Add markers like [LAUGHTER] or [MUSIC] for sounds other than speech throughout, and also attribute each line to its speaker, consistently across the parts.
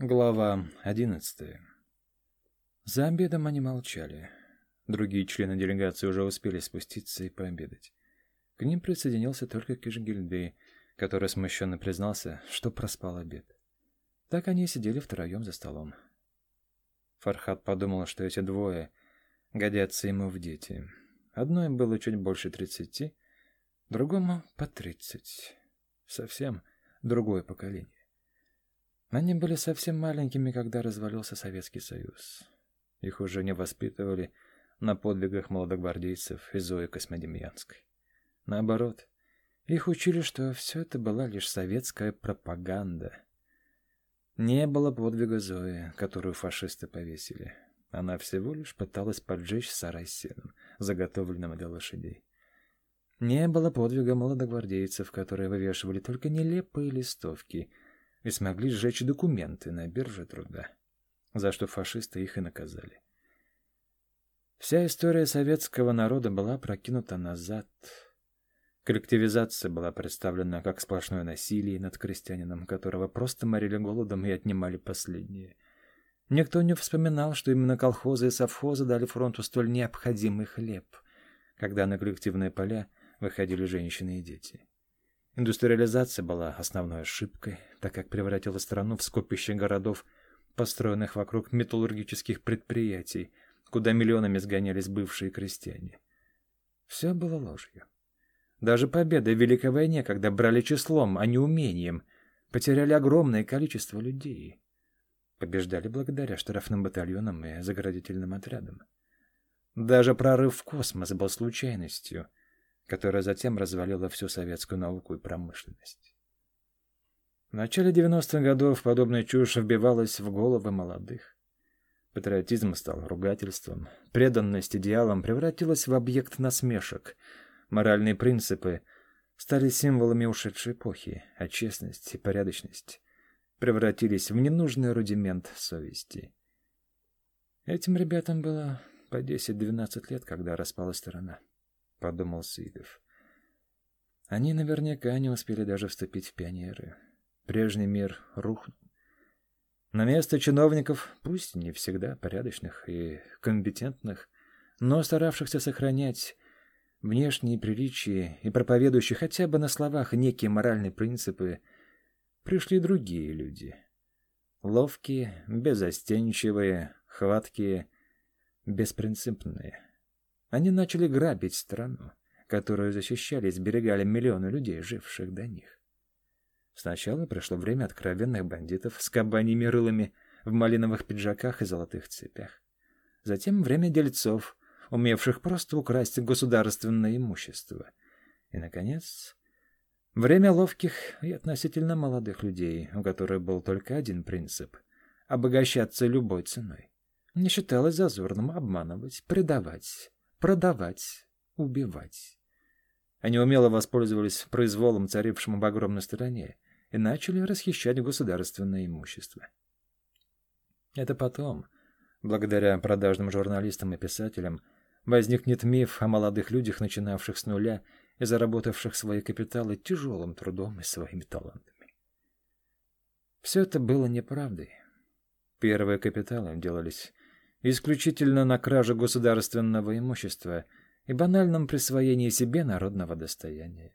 Speaker 1: Глава одиннадцатая. За обедом они молчали. Другие члены делегации уже успели спуститься и пообедать. К ним присоединился только Кишгильдей, который смущенно признался, что проспал обед. Так они сидели втроем за столом. Фархат подумал, что эти двое годятся ему в дети. Одной было чуть больше тридцати, другому по тридцать. Совсем другое поколение. Они были совсем маленькими, когда развалился Советский Союз. Их уже не воспитывали на подвигах молодогвардейцев и Зои Космодемьянской. Наоборот, их учили, что все это была лишь советская пропаганда. Не было подвига Зои, которую фашисты повесили. Она всего лишь пыталась поджечь сарай сеном, заготовленным для лошадей. Не было подвига молодогвардейцев, которые вывешивали только нелепые листовки — и смогли сжечь документы на бирже труда, за что фашисты их и наказали. Вся история советского народа была прокинута назад. Коллективизация была представлена как сплошное насилие над крестьянином, которого просто морили голодом и отнимали последние. Никто не вспоминал, что именно колхозы и совхозы дали фронту столь необходимый хлеб, когда на коллективные поля выходили женщины и дети. Индустриализация была основной ошибкой, так как превратила страну в скопище городов, построенных вокруг металлургических предприятий, куда миллионами сгонялись бывшие крестьяне. Все было ложью. Даже победы в Великой войне, когда брали числом, а не умением, потеряли огромное количество людей. Побеждали благодаря штрафным батальонам и заградительным отрядам. Даже прорыв в космос был случайностью — которая затем развалила всю советскую науку и промышленность. В начале 90-х годов подобная чушь вбивалась в головы молодых. Патриотизм стал ругательством, преданность идеалам превратилась в объект насмешек, моральные принципы стали символами ушедшей эпохи, а честность и порядочность превратились в ненужный рудимент совести. Этим ребятам было по 10-12 лет, когда распалась страна. — подумал Сидов. Они наверняка не успели даже вступить в пионеры. Прежний мир рухнул. На место чиновников, пусть не всегда порядочных и компетентных, но старавшихся сохранять внешние приличия и проповедующие хотя бы на словах некие моральные принципы, пришли другие люди. Ловкие, безостенчивые, хваткие, беспринципные. Они начали грабить страну, которую защищали и сберегали миллионы людей, живших до них. Сначала пришло время откровенных бандитов с кабаньими рылами в малиновых пиджаках и золотых цепях. Затем время дельцов, умевших просто украсть государственное имущество. И, наконец, время ловких и относительно молодых людей, у которых был только один принцип — обогащаться любой ценой. Не считалось зазорным обманывать, предавать, продавать, убивать. Они умело воспользовались произволом, царившим в огромной стране, и начали расхищать государственное имущество. Это потом, благодаря продажным журналистам и писателям, возникнет миф о молодых людях, начинавших с нуля и заработавших свои капиталы тяжелым трудом и своими талантами. Все это было неправдой. Первые капиталы делались исключительно на краже государственного имущества и банальном присвоении себе народного достояния.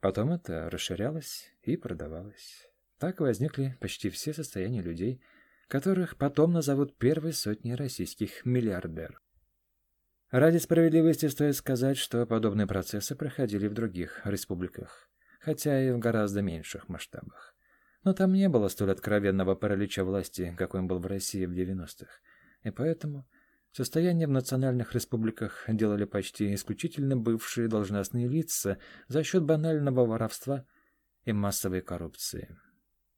Speaker 1: Потом это расширялось и продавалось. Так возникли почти все состояния людей, которых потом назовут первой сотней российских миллиардеров. Ради справедливости стоит сказать, что подобные процессы проходили в других республиках, хотя и в гораздо меньших масштабах. Но там не было столь откровенного паралича власти, какой он был в России в 90-х, и поэтому состояние в национальных республиках делали почти исключительно бывшие должностные лица за счет банального воровства и массовой коррупции.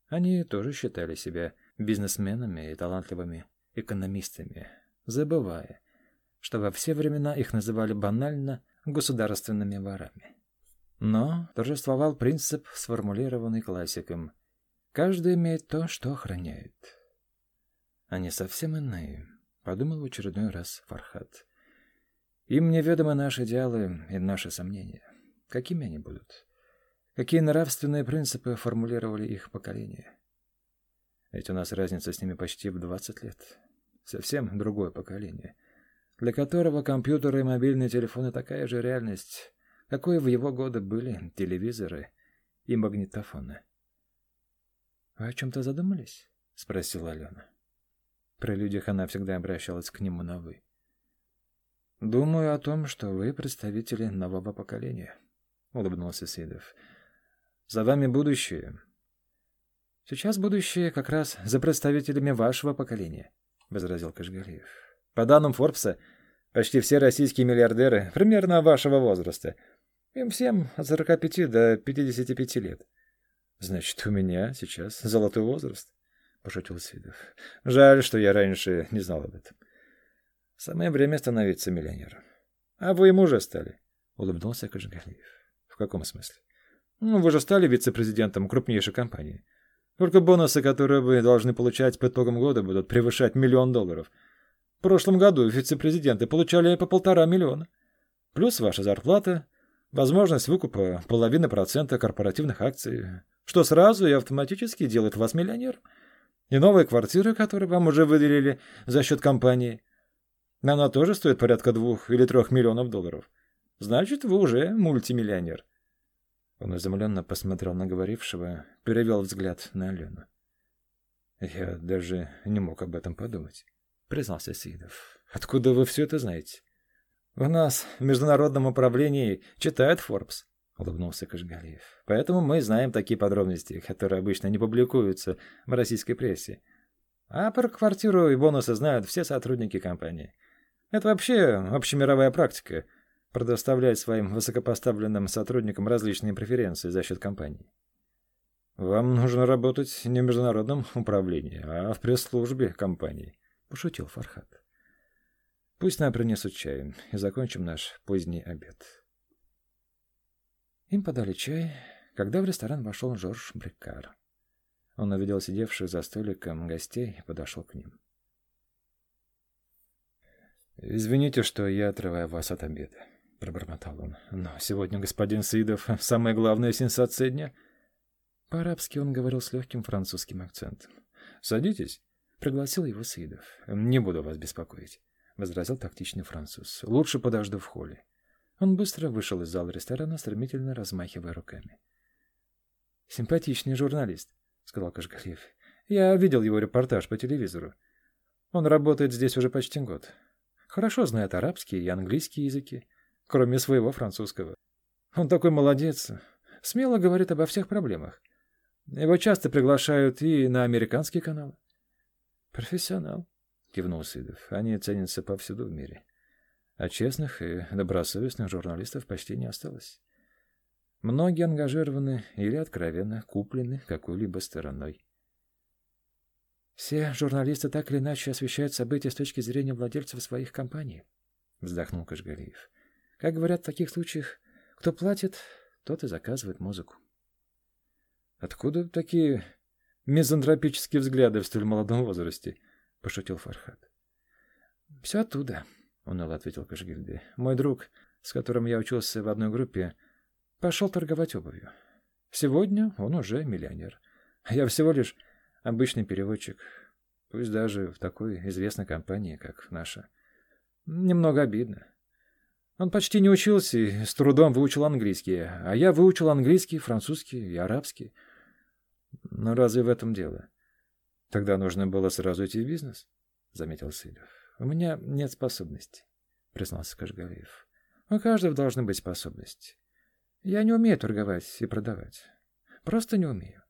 Speaker 1: Они тоже считали себя бизнесменами и талантливыми экономистами, забывая, что во все времена их называли банально государственными ворами. Но торжествовал принцип, сформулированный классиком «каждый имеет то, что охраняет». Они совсем иные подумал в очередной раз Фархат. Им неведомы наши идеалы и наши сомнения. Какими они будут? Какие нравственные принципы формулировали их поколение? Ведь у нас разница с ними почти в 20 лет. Совсем другое поколение, для которого компьютеры и мобильные телефоны такая же реальность, какой в его годы были телевизоры и магнитофоны. «Вы о чем-то задумались?» — спросила Алена. При людях она всегда обращалась к нему на «вы». «Думаю о том, что вы представители нового поколения», — улыбнулся Сидов. «За вами будущее». «Сейчас будущее как раз за представителями вашего поколения», — возразил Кашгалиев. «По данным Форбса, почти все российские миллиардеры примерно вашего возраста. Им всем от 45 до 55 лет». «Значит, у меня сейчас золотой возраст», — пошутил Сидов. «Жаль, что я раньше не знал об этом». Самое время становиться миллионером. А вы им уже стали, улыбнулся Кожегалиев. В каком смысле? Ну, вы же стали вице-президентом крупнейшей компании. Только бонусы, которые вы должны получать по итогам года, будут превышать миллион долларов. В прошлом году вице-президенты получали по полтора миллиона. Плюс ваша зарплата, возможность выкупа половины процента корпоративных акций, что сразу и автоматически делает вас миллионером. И новые квартиры, которые вам уже выделили за счет компании – она тоже стоит порядка двух или трех миллионов долларов. Значит, вы уже мультимиллионер. Он изумленно посмотрел на говорившего, перевел взгляд на Алену. «Я даже не мог об этом подумать», — признался Сидов. «Откуда вы все это знаете?» «У нас в международном управлении читают Forbes», — улыбнулся Кашгалиев. «Поэтому мы знаем такие подробности, которые обычно не публикуются в российской прессе. А про квартиру и бонусы знают все сотрудники компании. Это вообще общемировая практика – предоставлять своим высокопоставленным сотрудникам различные преференции за счет компании. «Вам нужно работать не в международном управлении, а в пресс-службе компании», – пошутил Фархат. «Пусть нам принесут чай, и закончим наш поздний обед». Им подали чай, когда в ресторан вошел Жорж Брикар. Он увидел сидевших за столиком гостей и подошел к ним. «Извините, что я отрываю вас от обеда», — пробормотал он. «Но сегодня господин Саидов [LAUGHS] — самая главная сенсация дня». По-арабски он говорил с легким французским акцентом. «Садитесь», — пригласил его Саидов. «Не буду вас беспокоить», — возразил тактичный француз. «Лучше подожду в холле». Он быстро вышел из зала ресторана, стремительно размахивая руками. «Симпатичный журналист», — сказал Кашгалиев. «Я видел его репортаж по телевизору. Он работает здесь уже почти год. Хорошо знает арабский и английский языки, кроме своего французского. Он такой молодец, смело говорит обо всех проблемах. Его часто приглашают и на американские каналы. Профессионал, кивнул Сидов. Они ценятся повсюду в мире. А честных и добросовестных журналистов почти не осталось. Многие ангажированы или откровенно куплены какой-либо стороной. Все журналисты так или иначе освещают события с точки зрения владельцев своих компаний, вздохнул Кашгалиев. Как говорят в таких случаях, кто платит, тот и заказывает музыку. Откуда такие мизантропические взгляды в столь молодом возрасте? пошутил Фархат. Все оттуда, уныло ответил Кашгильди. Мой друг, с которым я учился в одной группе, пошел торговать обувью. Сегодня он уже миллионер. Я всего лишь Обычный переводчик, пусть даже в такой известной компании, как наша. Немного обидно. Он почти не учился и с трудом выучил английский, а я выучил английский, французский и арабский. Но разве в этом дело? Тогда нужно было сразу идти в бизнес, — заметил Сылев. У меня нет способностей, — признался Кашгалиев. У каждого должны быть способности. Я не умею торговать и продавать. Просто не умею.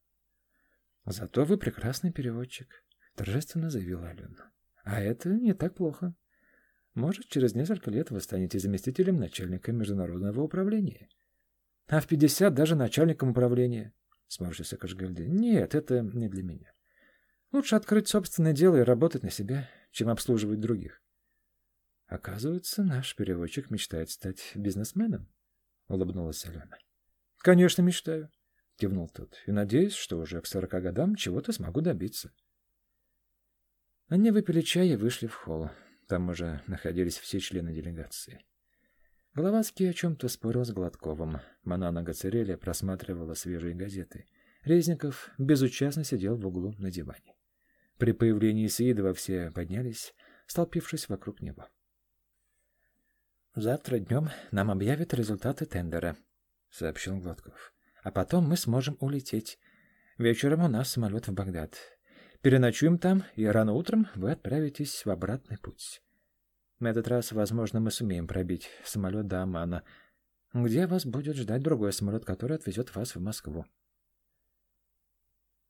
Speaker 1: Зато вы прекрасный переводчик, торжественно заявила Алена. А это не так плохо. Может, через несколько лет вы станете заместителем начальника международного управления. А в пятьдесят даже начальником управления. Сморщился Кашгальди. Нет, это не для меня. Лучше открыть собственное дело и работать на себя, чем обслуживать других. Оказывается, наш переводчик мечтает стать бизнесменом, улыбнулась Алена. Конечно, мечтаю. — кивнул тот, — и надеюсь, что уже к сорока годам чего-то смогу добиться. Они выпили чай и вышли в холл. Там уже находились все члены делегации. Головацкий о чем-то спорил с Гладковым. Манана Гацереля просматривала свежие газеты. Резников безучастно сидел в углу на диване. При появлении Саидова все поднялись, столпившись вокруг него. «Завтра днем нам объявят результаты тендера», — сообщил Гладков. «А потом мы сможем улететь. Вечером у нас самолет в Багдад. Переночуем там, и рано утром вы отправитесь в обратный путь. На этот раз, возможно, мы сумеем пробить самолет до Омана, где вас будет ждать другой самолет, который отвезет вас в Москву.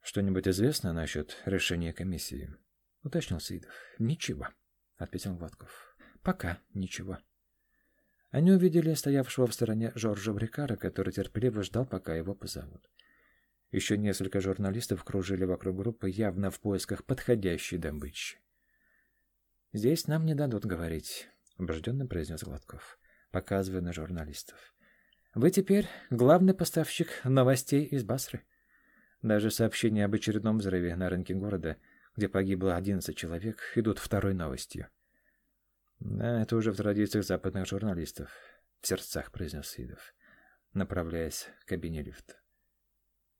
Speaker 1: «Что-нибудь известно насчет решения комиссии?» — уточнил Сидов. «Ничего», — ответил Гладков. «Пока ничего». Они увидели стоявшего в стороне Жоржа Брикара, который терпеливо ждал, пока его позовут. Еще несколько журналистов кружили вокруг группы, явно в поисках подходящей добычи. «Здесь нам не дадут говорить», — убежденно произнес Гладков, показывая на журналистов. «Вы теперь главный поставщик новостей из Басры. Даже сообщения об очередном взрыве на рынке города, где погибло 11 человек, идут второй новостью». «Да, это уже в традициях западных журналистов», — в сердцах произнес Сидов, направляясь к кабине лифта.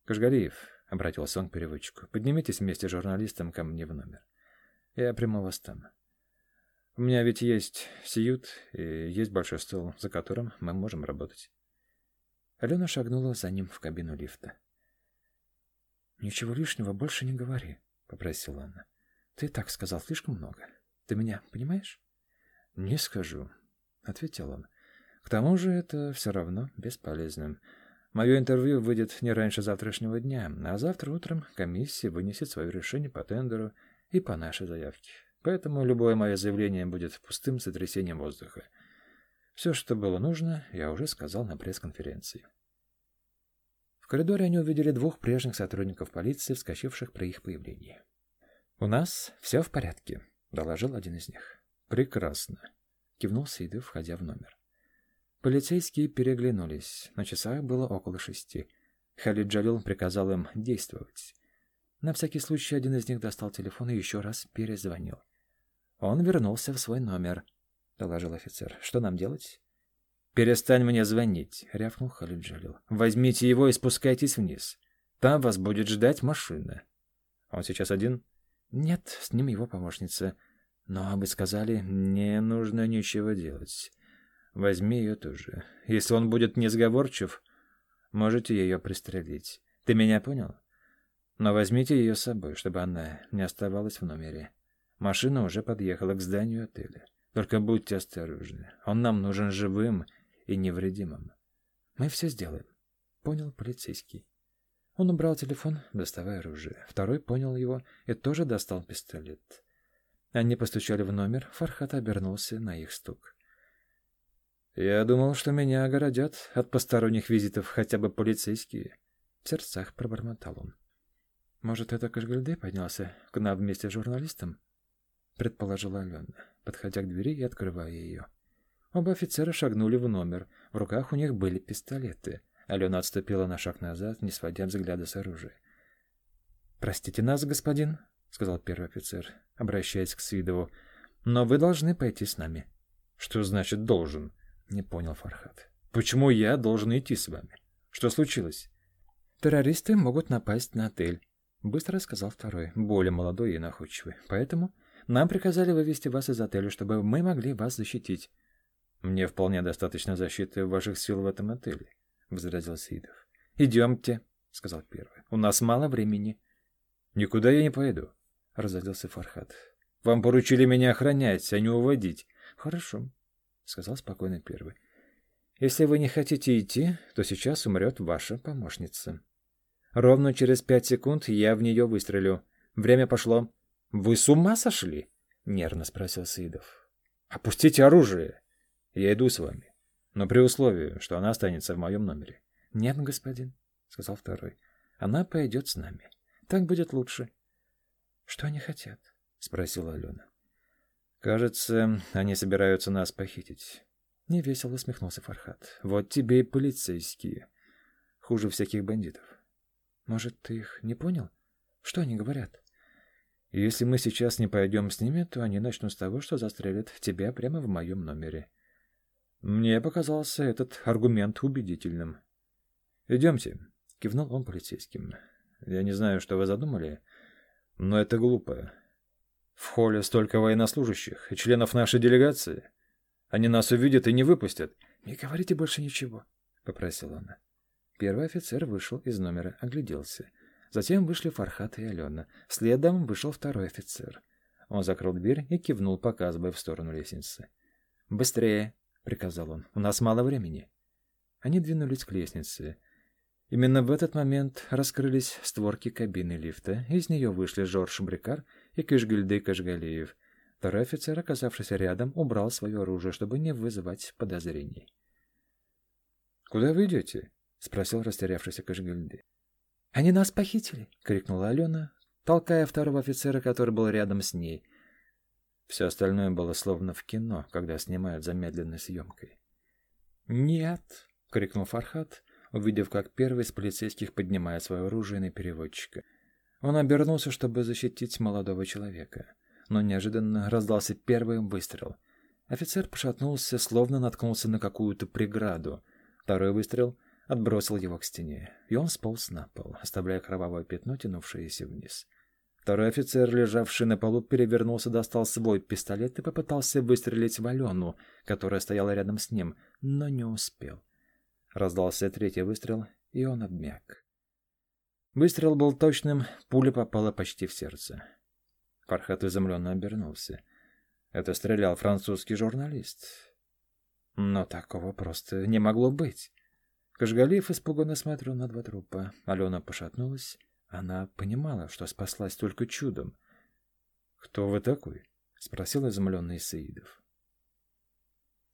Speaker 1: «Кашгалиев», — обратился он к переводчику, — «поднимитесь вместе с журналистом ко мне в номер. Я приму вас там». У меня ведь есть сиют и есть большой стол, за которым мы можем работать. Алена шагнула за ним в кабину лифта. «Ничего лишнего больше не говори», — попросила она. «Ты так сказал слишком много. Ты меня понимаешь?» «Не скажу», — ответил он. «К тому же это все равно бесполезно. Мое интервью выйдет не раньше завтрашнего дня, а завтра утром комиссия вынесет свое решение по тендеру и по нашей заявке. Поэтому любое мое заявление будет пустым сотрясением воздуха. Все, что было нужно, я уже сказал на пресс-конференции. В коридоре они увидели двух прежних сотрудников полиции, вскочивших при их появлении. «У нас все в порядке», — доложил один из них. «Прекрасно», — кивнул Сейдов, входя в номер. Полицейские переглянулись. На часах было около шести. Халид Джалил приказал им действовать. На всякий случай один из них достал телефон и еще раз перезвонил. Он вернулся в свой номер, — доложил офицер. — Что нам делать? — Перестань мне звонить, — рявкнул Халид Джалил. — Возьмите его и спускайтесь вниз. Там вас будет ждать машина. — Он сейчас один? — Нет, с ним его помощница. Но вы сказали, не нужно ничего делать. Возьми ее тоже. Если он будет несговорчив, можете ее пристрелить. Ты меня понял? Но возьмите ее с собой, чтобы она не оставалась в номере. Машина уже подъехала к зданию отеля. Только будьте осторожны. Он нам нужен живым и невредимым. Мы все сделаем. Понял полицейский. Он убрал телефон, доставая оружие. Второй понял его и тоже достал пистолет. Они постучали в номер. Фархат обернулся на их стук. «Я думал, что меня огородят от посторонних визитов хотя бы полицейские». В сердцах пробормотал он. «Может, это Кашгальде поднялся к нам вместе с журналистом?» предположила Алена, подходя к двери и открывая ее. Оба офицера шагнули в номер. В руках у них были пистолеты. Алена отступила на шаг назад, не сводя взгляда с оружия. «Простите нас, господин», — сказал первый офицер, обращаясь к Свидову, — «но вы должны пойти с нами». «Что значит «должен»?» — не понял Фархат. «Почему я должен идти с вами? Что случилось?» «Террористы могут напасть на отель», — быстро сказал второй, более молодой и находчивый. «Поэтому нам приказали вывести вас из отеля, чтобы мы могли вас защитить. Мне вполне достаточно защиты ваших сил в этом отеле, возразил Сидов. Идемте, сказал первый. У нас мало времени. Никуда я не пойду, разозлился Фархат. Вам поручили меня охранять, а не уводить. Хорошо, сказал спокойно первый. Если вы не хотите идти, то сейчас умрет ваша помощница. Ровно через пять секунд я в нее выстрелю. Время пошло. «Вы с ума сошли?» — нервно спросил Сидов. «Опустите оружие. Я иду с вами, но при условии, что она останется в моем номере». «Нет, господин», — сказал второй. «Она пойдет с нами. Так будет лучше». «Что они хотят?» — спросила Алена. «Кажется, они собираются нас похитить». Невесело усмехнулся Фархат. «Вот тебе и полицейские. Хуже всяких бандитов». «Может, ты их не понял? Что они говорят?» Если мы сейчас не пойдем с ними, то они начнут с того, что застрелят тебя прямо в моем номере. Мне показался этот аргумент убедительным. «Идемте», — кивнул он полицейским. «Я не знаю, что вы задумали, Но это глупо. В холле столько военнослужащих и членов нашей делегации. Они нас увидят и не выпустят. Не говорите больше ничего, попросила она. Первый офицер вышел из номера, огляделся. Затем вышли Фархат и Алена. Следом вышел второй офицер. Он закрыл дверь и кивнул, показывая в сторону лестницы. «Быстрее!» — приказал он. «У нас мало времени». Они двинулись к лестнице. Именно в этот момент раскрылись створки кабины лифта, из нее вышли Жорж Брикар и Кышгильды Кашгалиев. Второй офицер, оказавшийся рядом, убрал свое оружие, чтобы не вызывать подозрений. «Куда вы идете?» — спросил растерявшийся Кашгильды. «Они нас похитили!» — крикнула Алена, толкая второго офицера, который был рядом с ней. Все остальное было словно в кино, когда снимают замедленной съемкой. «Нет!» — крикнул Фархат, увидев, как первый из полицейских поднимает свое оружие на переводчика. Он обернулся, чтобы защитить молодого человека. Но неожиданно раздался первый выстрел. Офицер пошатнулся, словно наткнулся на какую-то преграду. Второй выстрел отбросил его к стене, и он сполз на пол, оставляя кровавое пятно, тянувшееся вниз. Второй офицер, лежавший на полу, перевернулся, достал свой пистолет и попытался выстрелить в Алену, которая стояла рядом с ним, но не успел. Раздался третий выстрел, и он обмяк. Выстрел был точным, пуля попала почти в сердце. Фархат изумленно обернулся. Это стрелял французский журналист. Но такого просто не могло быть. Кашгалиев испуганно смотрел на два трупа. Алена пошатнулась. Она понимала, что спаслась только чудом. «Кто вы такой?» — спросил изумленный Саидов.